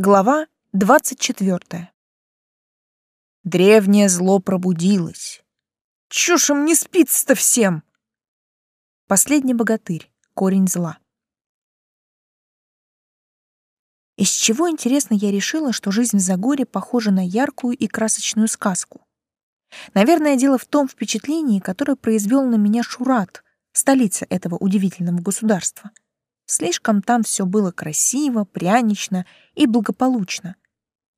Глава 24. Древнее зло пробудилось. Чушь им не спится-то всем. Последний богатырь. Корень зла. Из чего, интересно, я решила, что жизнь в Загоре похожа на яркую и красочную сказку? Наверное, дело в том впечатлении, которое произвел на меня Шурат, столица этого удивительного государства — Слишком там все было красиво, прянично и благополучно.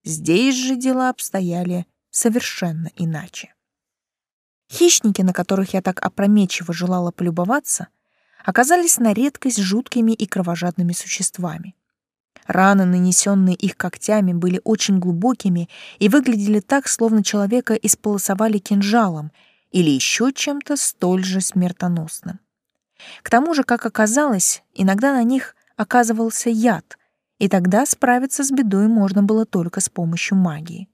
Здесь же дела обстояли совершенно иначе. Хищники, на которых я так опрометчиво желала полюбоваться, оказались на редкость жуткими и кровожадными существами. Раны, нанесенные их когтями, были очень глубокими и выглядели так, словно человека исполосовали кинжалом или еще чем-то столь же смертоносным. К тому же, как оказалось, иногда на них оказывался яд, и тогда справиться с бедой можно было только с помощью магии.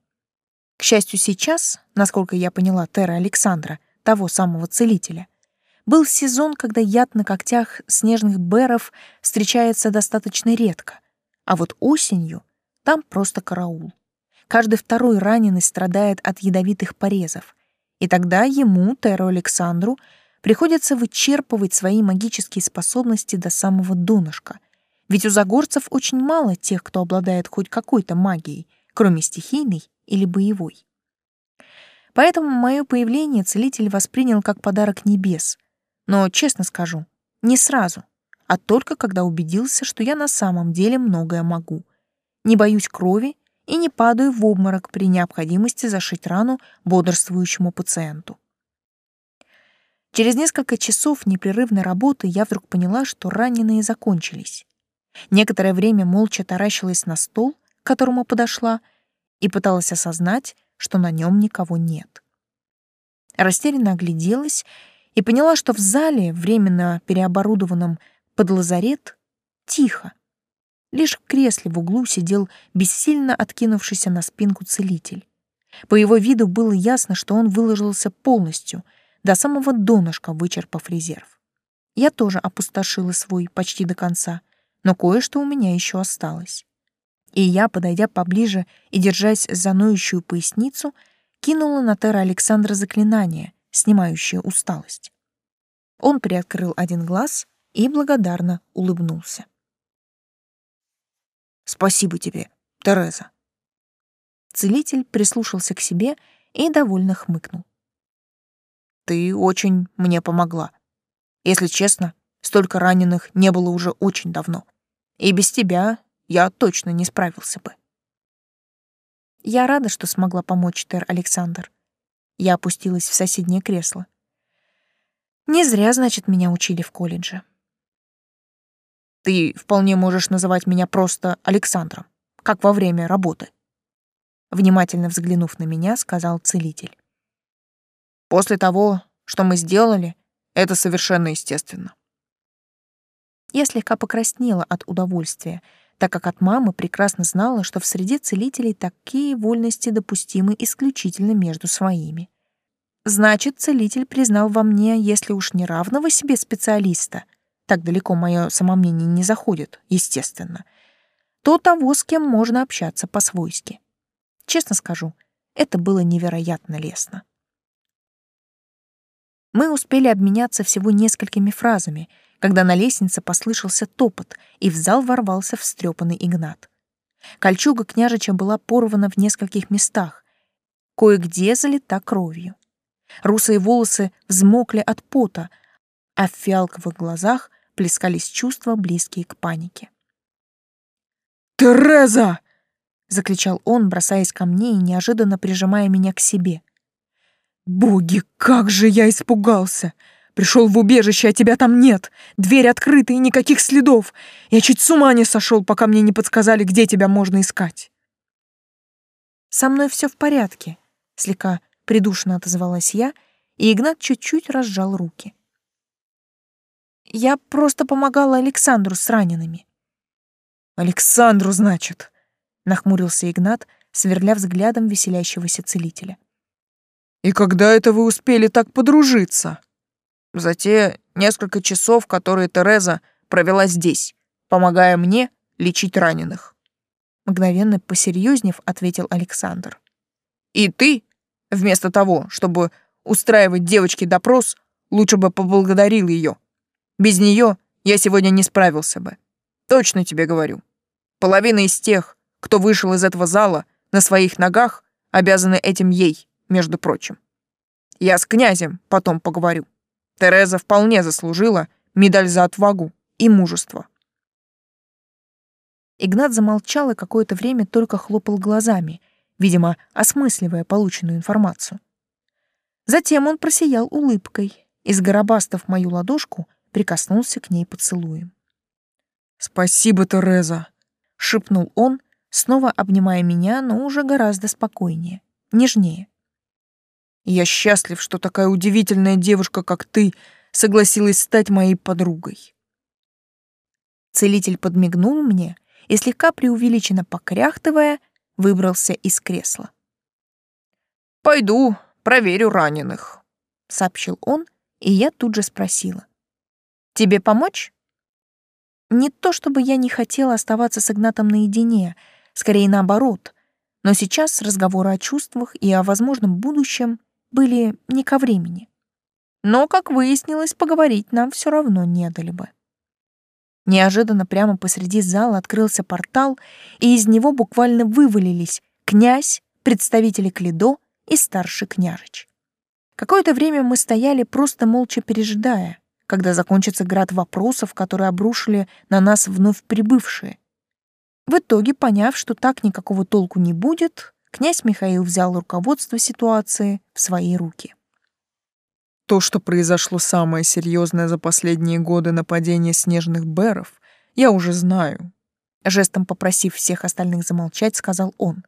К счастью, сейчас, насколько я поняла Тера Александра, того самого целителя, был сезон, когда яд на когтях снежных бэров встречается достаточно редко, а вот осенью там просто караул. Каждый второй раненый страдает от ядовитых порезов, и тогда ему, Теру Александру, приходится вычерпывать свои магические способности до самого донышка. Ведь у загорцев очень мало тех, кто обладает хоть какой-то магией, кроме стихийной или боевой. Поэтому мое появление целитель воспринял как подарок небес. Но, честно скажу, не сразу, а только когда убедился, что я на самом деле многое могу. Не боюсь крови и не падаю в обморок при необходимости зашить рану бодрствующему пациенту. Через несколько часов непрерывной работы я вдруг поняла, что раненые закончились. Некоторое время молча таращилась на стол, к которому подошла, и пыталась осознать, что на нем никого нет. Растерянно огляделась и поняла, что в зале, временно переоборудованном под лазарет, тихо. Лишь в кресле в углу сидел бессильно откинувшийся на спинку целитель. По его виду было ясно, что он выложился полностью — до самого донышка вычерпав резерв. Я тоже опустошила свой почти до конца, но кое-что у меня еще осталось. И я, подойдя поближе и держась за ноющую поясницу, кинула на Тера Александра заклинание, снимающее усталость. Он приоткрыл один глаз и благодарно улыбнулся. «Спасибо тебе, Тереза». Целитель прислушался к себе и довольно хмыкнул. Ты очень мне помогла. Если честно, столько раненых не было уже очень давно. И без тебя я точно не справился бы. Я рада, что смогла помочь, Тер Александр. Я опустилась в соседнее кресло. Не зря, значит, меня учили в колледже. Ты вполне можешь называть меня просто Александром, как во время работы. Внимательно взглянув на меня, сказал целитель. После того, что мы сделали, это совершенно естественно. Я слегка покраснела от удовольствия, так как от мамы прекрасно знала, что в среде целителей такие вольности допустимы исключительно между своими. Значит, целитель признал во мне, если уж не равного себе специалиста, так далеко мое самомнение не заходит, естественно, то того, с кем можно общаться по-свойски. Честно скажу, это было невероятно лестно. Мы успели обменяться всего несколькими фразами, когда на лестнице послышался топот, и в зал ворвался встрепанный Игнат. Кольчуга княжича была порвана в нескольких местах, кое-где залита кровью. Русые волосы взмокли от пота, а в фиалковых глазах плескались чувства, близкие к панике. «Тереза!» — закричал он, бросаясь ко мне и неожиданно прижимая меня к себе. Боги, как же я испугался! Пришел в убежище, а тебя там нет. Дверь открыта и никаких следов. Я чуть с ума не сошел, пока мне не подсказали, где тебя можно искать. Со мной все в порядке, слегка придушенно отозвалась я, и Игнат чуть-чуть разжал руки. Я просто помогала Александру с ранеными. Александру, значит, нахмурился Игнат, сверля взглядом веселящегося целителя. И когда это вы успели так подружиться? За те несколько часов, которые Тереза провела здесь, помогая мне лечить раненых. Мгновенно посерьезнев, ответил Александр. И ты, вместо того, чтобы устраивать девочке допрос, лучше бы поблагодарил ее. Без нее я сегодня не справился бы. Точно тебе говорю. Половина из тех, кто вышел из этого зала на своих ногах, обязаны этим ей, между прочим. Я с князем потом поговорю. Тереза вполне заслужила медаль за отвагу и мужество. Игнат замолчал и какое-то время только хлопал глазами, видимо, осмысливая полученную информацию. Затем он просиял улыбкой и, сгоробастав мою ладошку, прикоснулся к ней поцелуем. «Спасибо, Тереза!» — шепнул он, снова обнимая меня, но уже гораздо спокойнее, нежнее. «Я счастлив, что такая удивительная девушка, как ты, согласилась стать моей подругой». Целитель подмигнул мне и, слегка преувеличенно покряхтывая, выбрался из кресла. «Пойду проверю раненых», — сообщил он, и я тут же спросила. «Тебе помочь?» Не то чтобы я не хотела оставаться с Игнатом наедине, скорее наоборот, но сейчас разговоры о чувствах и о возможном будущем были не ко времени. Но, как выяснилось, поговорить нам все равно не дали бы. Неожиданно прямо посреди зала открылся портал, и из него буквально вывалились князь, представители Клидо и старший княжич. Какое-то время мы стояли, просто молча пережидая, когда закончится град вопросов, которые обрушили на нас вновь прибывшие. В итоге, поняв, что так никакого толку не будет, князь Михаил взял руководство ситуации в свои руки. То, что произошло самое серьезное за последние годы нападение снежных бэров, я уже знаю. Жестом попросив всех остальных замолчать, сказал он.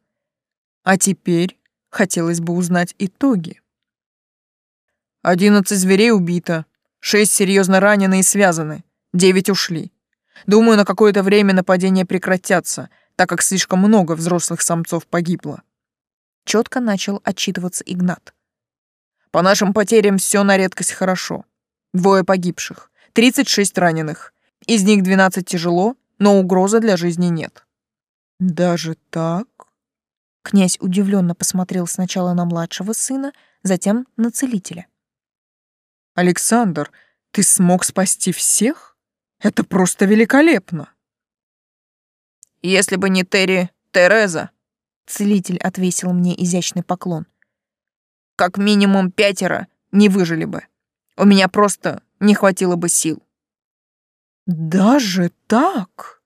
А теперь хотелось бы узнать итоги. Одиннадцать зверей убито, шесть серьезно ранены и связаны, девять ушли. Думаю, на какое-то время нападения прекратятся, так как слишком много взрослых самцов погибло. Четко начал отчитываться Игнат. По нашим потерям все на редкость хорошо. Двое погибших, 36 раненых. Из них 12 тяжело, но угрозы для жизни нет. Даже так? Князь удивленно посмотрел сначала на младшего сына, затем на целителя. Александр, ты смог спасти всех? Это просто великолепно. Если бы не Терри Тереза, целитель отвесил мне изящный поклон — как минимум пятеро не выжили бы. У меня просто не хватило бы сил. Даже так?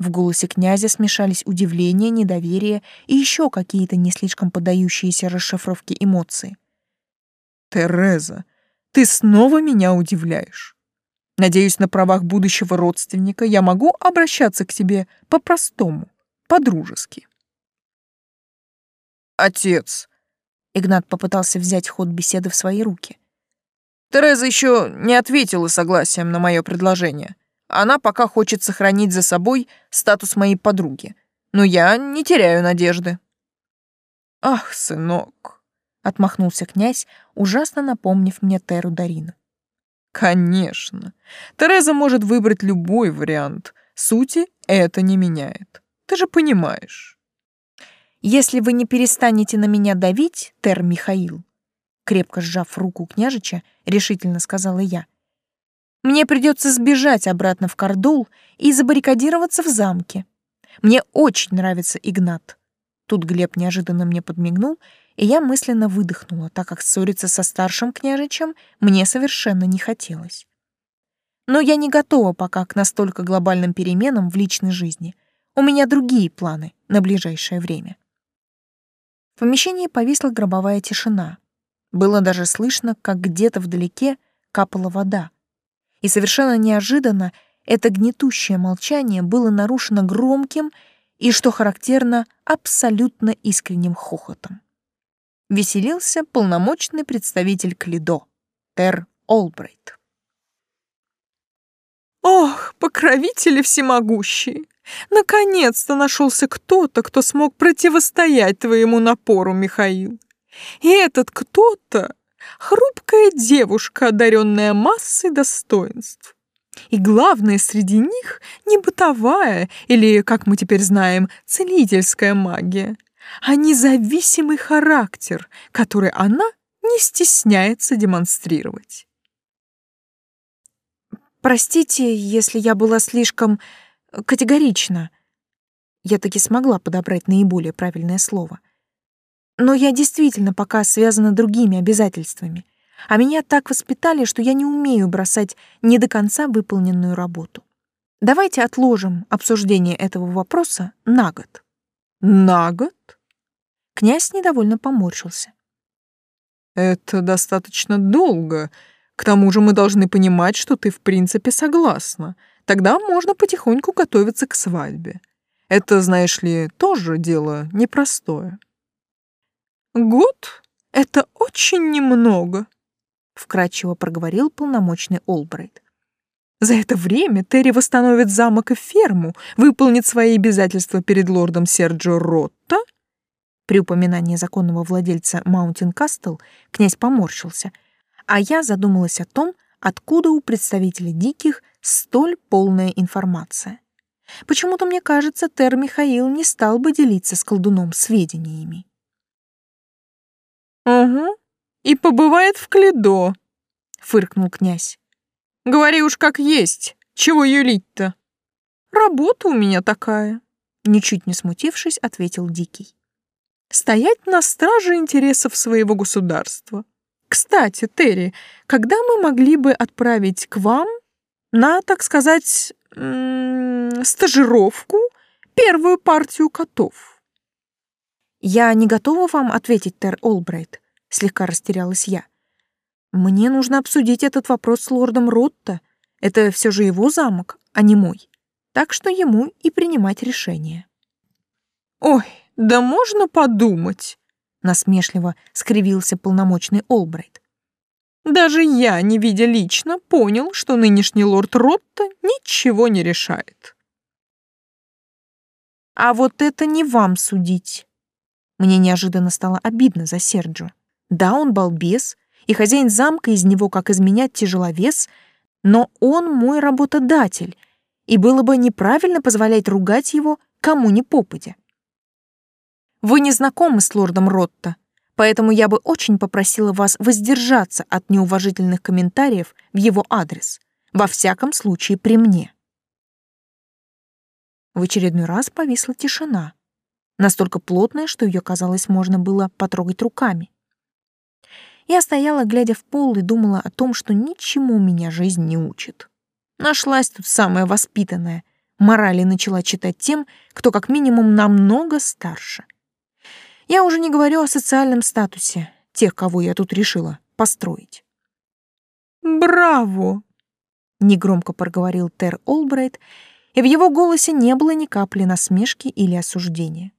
В голосе князя смешались удивление, недоверие и еще какие-то не слишком поддающиеся расшифровке эмоции. Тереза, ты снова меня удивляешь. Надеюсь, на правах будущего родственника я могу обращаться к тебе по-простому, по-дружески. Отец, Игнат попытался взять ход беседы в свои руки. Тереза еще не ответила согласием на мое предложение. Она пока хочет сохранить за собой статус моей подруги. Но я не теряю надежды. Ах, сынок, отмахнулся князь, ужасно напомнив мне Теру Дарину. Конечно. Тереза может выбрать любой вариант. Сути это не меняет. Ты же понимаешь. Если вы не перестанете на меня давить, Тер Михаил, крепко сжав руку княжича, решительно сказала я, мне придется сбежать обратно в Кордул и забаррикадироваться в замке. Мне очень нравится Игнат. Тут Глеб неожиданно мне подмигнул, и я мысленно выдохнула, так как ссориться со старшим княжичем мне совершенно не хотелось. Но я не готова пока к настолько глобальным переменам в личной жизни. У меня другие планы на ближайшее время. Помещении повисла гробовая тишина. Было даже слышно, как где-то вдалеке капала вода. И совершенно неожиданно это гнетущее молчание было нарушено громким и, что характерно, абсолютно искренним хохотом. Веселился полномочный представитель Клидо, Тер Олбрайт. «Ох, покровители всемогущие! Наконец-то нашелся кто-то, кто смог противостоять твоему напору, Михаил. И этот кто-то — хрупкая девушка, одаренная массой достоинств. И главное среди них не бытовая или, как мы теперь знаем, целительская магия, а независимый характер, который она не стесняется демонстрировать. Простите, если я была слишком категорична. Я таки смогла подобрать наиболее правильное слово. Но я действительно пока связана другими обязательствами, а меня так воспитали, что я не умею бросать не до конца выполненную работу. Давайте отложим обсуждение этого вопроса на год. На год? Князь недовольно поморщился. Это достаточно долго, к тому же мы должны понимать, что ты в принципе согласна. Тогда можно потихоньку готовиться к свадьбе. Это, знаешь ли, тоже дело непростое. Год — это очень немного, — вкрадчиво проговорил полномочный Олбрайт. За это время Терри восстановит замок и ферму, выполнит свои обязательства перед лордом Серджио Ротто. При упоминании законного владельца Маунтин Кастл князь поморщился — а я задумалась о том, откуда у представителей диких столь полная информация. Почему-то мне кажется, Тер Михаил не стал бы делиться с колдуном сведениями. «Угу, и побывает в Кледо», — фыркнул князь. «Говори уж как есть, чего юлить-то?» «Работа у меня такая», — ничуть не смутившись, ответил Дикий. «Стоять на страже интересов своего государства. Кстати, Терри, когда мы могли бы отправить к вам на, так сказать, стажировку первую партию котов? Я не готова вам ответить, Тер Олбрайт, слегка растерялась я. Мне нужно обсудить этот вопрос с лордом Ротто. Это все же его замок, а не мой. Так что ему и принимать решение. Ой, да можно подумать, насмешливо скривился полномочный Олбрайт. Даже я, не видя лично, понял, что нынешний лорд Ротта ничего не решает. А вот это не вам судить. Мне неожиданно стало обидно за Серджо. Да, он балбес, и хозяин замка из него, как из меня, тяжеловес, но он мой работодатель, и было бы неправильно позволять ругать его кому ни попадя. Вы не знакомы с лордом Ротто, поэтому я бы очень попросила вас воздержаться от неуважительных комментариев в его адрес, во всяком случае при мне. В очередной раз повисла тишина, настолько плотная, что ее, казалось, можно было потрогать руками. Я стояла, глядя в пол, и думала о том, что ничему меня жизнь не учит. Нашлась тут самая воспитанная, морали начала читать тем, кто как минимум намного старше — я уже не говорю о социальном статусе тех, кого я тут решила построить. «Браво!» — негромко проговорил Тер Олбрайт, и в его голосе не было ни капли насмешки или осуждения.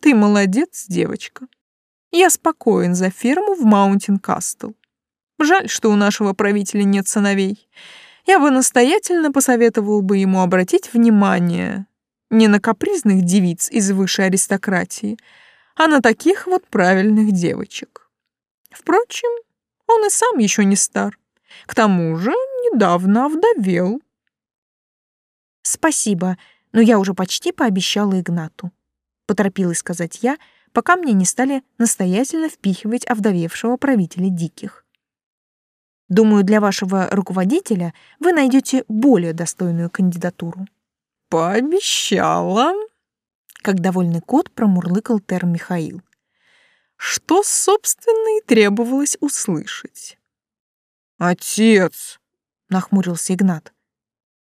«Ты молодец, девочка. Я спокоен за ферму в Маунтин Кастл. Жаль, что у нашего правителя нет сыновей. Я бы настоятельно посоветовал бы ему обратить внимание не на капризных девиц из высшей аристократии, а на таких вот правильных девочек. Впрочем, он и сам еще не стар. К тому же недавно овдовел. Спасибо, но я уже почти пообещала Игнату. Поторопилась сказать я, пока мне не стали настоятельно впихивать овдовевшего правителя диких. Думаю, для вашего руководителя вы найдете более достойную кандидатуру. Пообещала, как довольный кот промурлыкал Тер Михаил. Что, собственно, и требовалось услышать. «Отец!» — нахмурился Игнат.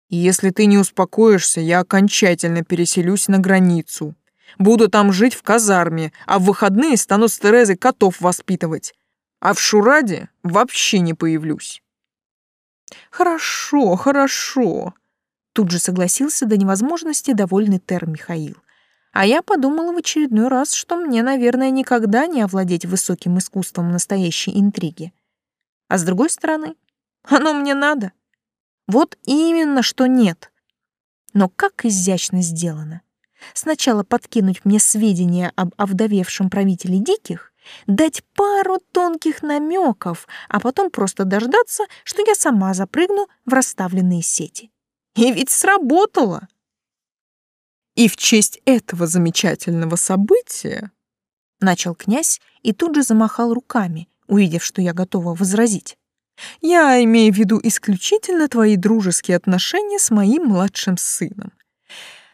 «Если ты не успокоишься, я окончательно переселюсь на границу. Буду там жить в казарме, а в выходные стану с Терезой котов воспитывать. А в Шураде вообще не появлюсь». «Хорошо, хорошо», — тут же согласился до невозможности довольный Тер Михаил. А я подумала в очередной раз, что мне, наверное, никогда не овладеть высоким искусством настоящей интриги. А с другой стороны, оно мне надо. Вот именно, что нет. Но как изящно сделано. Сначала подкинуть мне сведения об овдовевшем правителе диких дать пару тонких намеков, а потом просто дождаться, что я сама запрыгну в расставленные сети. И ведь сработало. И в честь этого замечательного события начал князь и тут же замахал руками, увидев, что я готова возразить. Я имею в виду исключительно твои дружеские отношения с моим младшим сыном.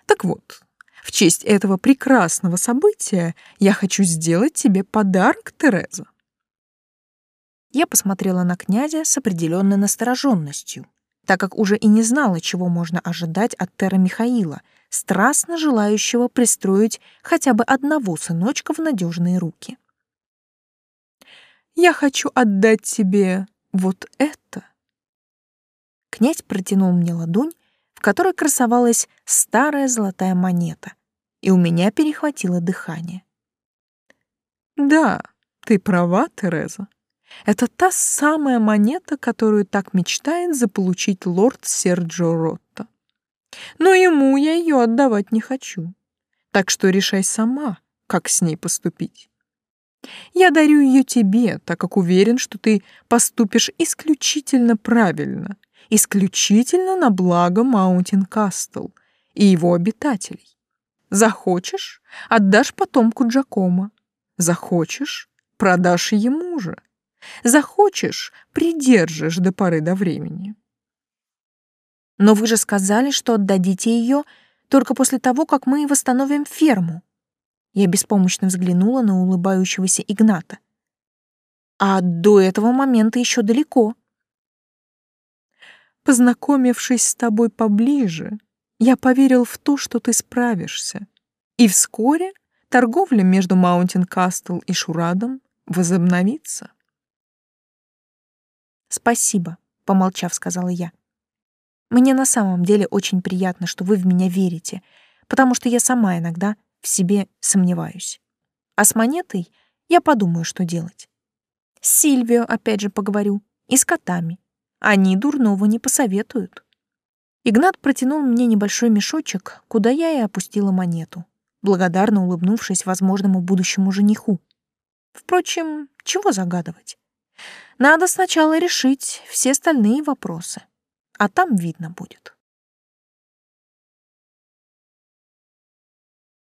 Так вот, в честь этого прекрасного события я хочу сделать тебе подарок, Тереза. Я посмотрела на князя с определенной настороженностью, так как уже и не знала, чего можно ожидать от Тера Михаила, страстно желающего пристроить хотя бы одного сыночка в надежные руки. «Я хочу отдать тебе вот это». Князь протянул мне ладонь, в которой красовалась старая золотая монета, и у меня перехватило дыхание. «Да, ты права, Тереза. Это та самая монета, которую так мечтает заполучить лорд Серджио Ротта. Но ему я ее отдавать не хочу. Так что решай сама, как с ней поступить. Я дарю ее тебе, так как уверен, что ты поступишь исключительно правильно, исключительно на благо Маунтин Кастл и его обитателей. Захочешь — отдашь потомку Джакома. Захочешь — продашь ему же. Захочешь — придержишь до поры до времени. Но вы же сказали, что отдадите ее только после того, как мы восстановим ферму. Я беспомощно взглянула на улыбающегося Игната. А до этого момента еще далеко. Познакомившись с тобой поближе, я поверил в то, что ты справишься. И вскоре торговля между Маунтин Кастл и Шурадом возобновится. «Спасибо», — помолчав, сказала я. Мне на самом деле очень приятно, что вы в меня верите, потому что я сама иногда в себе сомневаюсь. А с монетой я подумаю, что делать. С Сильвио опять же поговорю и с котами. Они дурного не посоветуют. Игнат протянул мне небольшой мешочек, куда я и опустила монету, благодарно улыбнувшись возможному будущему жениху. Впрочем, чего загадывать? Надо сначала решить все остальные вопросы а там видно будет.